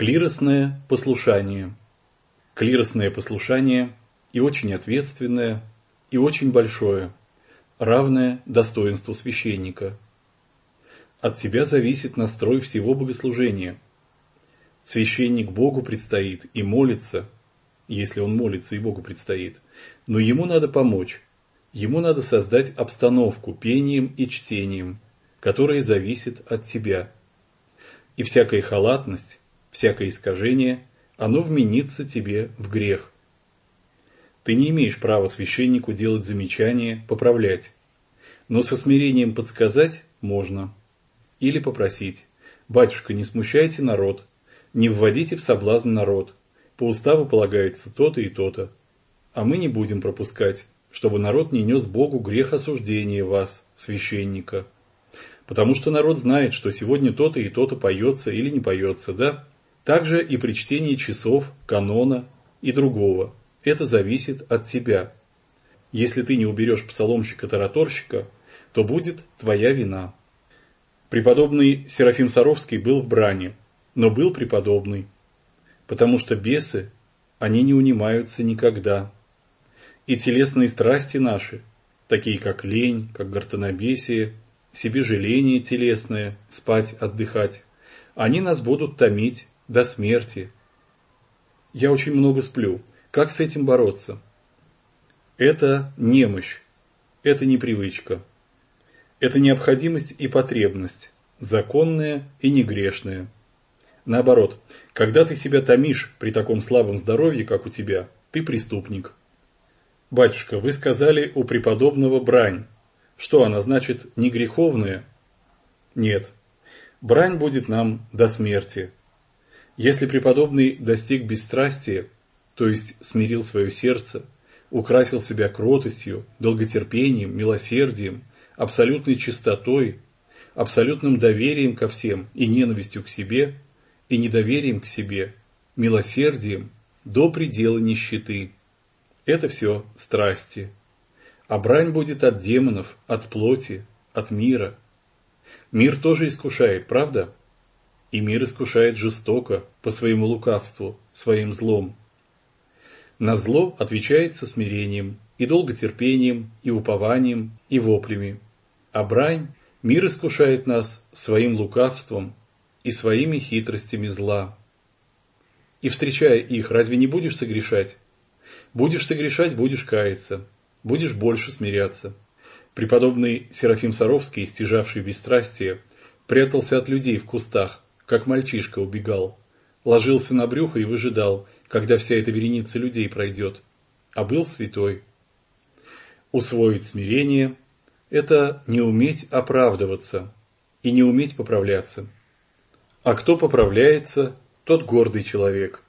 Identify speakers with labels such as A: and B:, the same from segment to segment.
A: Клиросное послушание. Клиросное послушание и очень ответственное, и очень большое, равное достоинству священника. От тебя зависит настрой всего богослужения. Священник Богу предстоит и молится, если он молится и Богу предстоит, но ему надо помочь, ему надо создать обстановку пением и чтением, которая зависит от тебя. И всякая халатность, всякое искажение, оно вменится тебе в грех. Ты не имеешь права священнику делать замечания, поправлять. Но со смирением подсказать можно. Или попросить. Батюшка, не смущайте народ, не вводите в соблазн народ. По уставу полагается то-то и то-то. А мы не будем пропускать, чтобы народ не нес Богу грех осуждения вас, священника. Потому что народ знает, что сегодня то-то и то-то поется или не поется, да? Также и при чтении часов, канона и другого. Это зависит от тебя. Если ты не уберешь псаломщика-тараторщика, то будет твоя вина. Преподобный Серафим Саровский был в бране, но был преподобный, потому что бесы, они не унимаются никогда. И телесные страсти наши, такие как лень, как гортанобесие, себежеление телесное, спать, отдыхать, они нас будут томить до смерти. Я очень много сплю. Как с этим бороться? Это немощь, это непривычка. Это необходимость и потребность, законная и негрешная. Наоборот, когда ты себя томишь при таком слабом здоровье, как у тебя, ты преступник. Батюшка, вы сказали у преподобного брань. Что она значит, не греховная? Нет. Брань будет нам до смерти. Если преподобный достиг бесстрастия, то есть смирил свое сердце, украсил себя кротостью, долготерпением, милосердием, абсолютной чистотой, абсолютным доверием ко всем и ненавистью к себе, и недоверием к себе, милосердием до предела нищеты. Это все страсти. А брань будет от демонов, от плоти, от мира. Мир тоже искушает, правда? И мир искушает жестоко по своему лукавству, своим злом. На зло отвечает со смирением, и долготерпением, и упованием, и воплями. А брань мир искушает нас своим лукавством и своими хитростями зла. И встречая их, разве не будешь согрешать? Будешь согрешать, будешь каяться, будешь больше смиряться. Преподобный Серафим Саровский, стяжавший бесстрастие, прятался от людей в кустах, как мальчишка убегал. Ложился на брюхо и выжидал, когда вся эта вереница людей пройдет. А был святой. Усвоить смирение – это не уметь оправдываться и не уметь поправляться. А кто поправляется, тот гордый человек.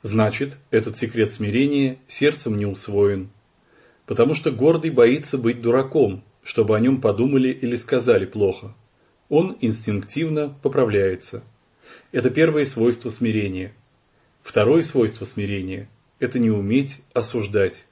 A: Значит, этот секрет смирения сердцем не усвоен. Потому что гордый боится быть дураком, чтобы о нем подумали или сказали плохо он инстинктивно поправляется. Это первое свойство смирения. Второе свойство смирения – это не уметь осуждать.